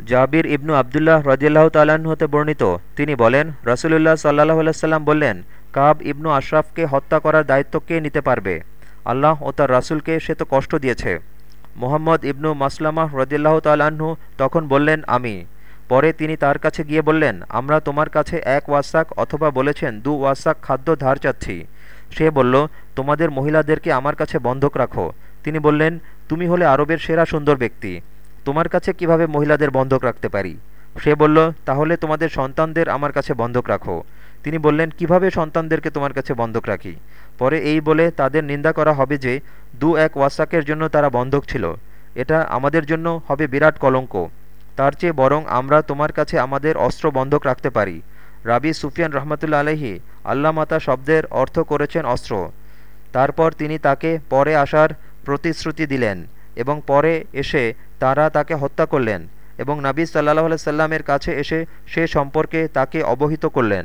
জাবির ইবনু আবদুল্লাহ রদিয়াল্লাহ তাল্লাহ্ন হতে বর্ণিত। তিনি বলেন, রসুলুল্লাহ সাল্লাহ আল্লাম বললেন, কাব ইবনু আশরাফকে হত্যা করার দায়িত্ব কে নিতে পারবে? আল্লাহ ও তার রাসুলকে সে তো কষ্ট দিয়েছে। মোহাম্মদ ইবনু মাসলামাহ রদিয়াল্লাহ তাল্লাহ্ন তখন বললেন, আমি। পরে তিনি তার কাছে গিয়ে বললেন, আমরা তোমার কাছে এক ওয়াসাক অথবা বলেছেন, দু ওয়াসাক খাদ্য ধার চাচ্ছি। সে বলল, তোমাদের মহিলাদেরকে আমার কাছে বন্ধক রাখো। তিনি বললেন, তুমি হলে আরবের সেরা সুন্দর ব্যক্তি। তোমার কাছে কীভাবে মহিলাদের বন্ধক রাখতে পারি? সে বলল, তাহলে তোমাদের সন্তানদের আমার কাছে বন্ধক রাখো। তিনি বললেন, কীভাবে সন্তানদেরকে তোমার কাছে বন্ধক রাখি? পরে এই বলে তাদের নিন্দা করা হবে যে, দু এক ওয়াসাকের জন্য তারা বন্ধক ছিল। এটা আমাদের জন্য হবে বিরাট কলঙ্ক। তার চেয়ে বরং আমরা তোমার কাছে আমাদের অস্ত্র বন্ধক রাখতে পারি। রাবি সুফিয়ান রহমতুল্লা আলহি আল্লাহ মাতা শব্দের অর্থ করেছেন অস্ত্র। তারপর তিনি তাকে পরে আসার প্রতিশ্রুতি দিলেন। এবং পরে এসে তারা তাকে হত্যা করলেন এবং নাবি সাল্লাহ সাল্লামের কাছে এসে সে সম্পর্কে তাকে অবহিত করলেন।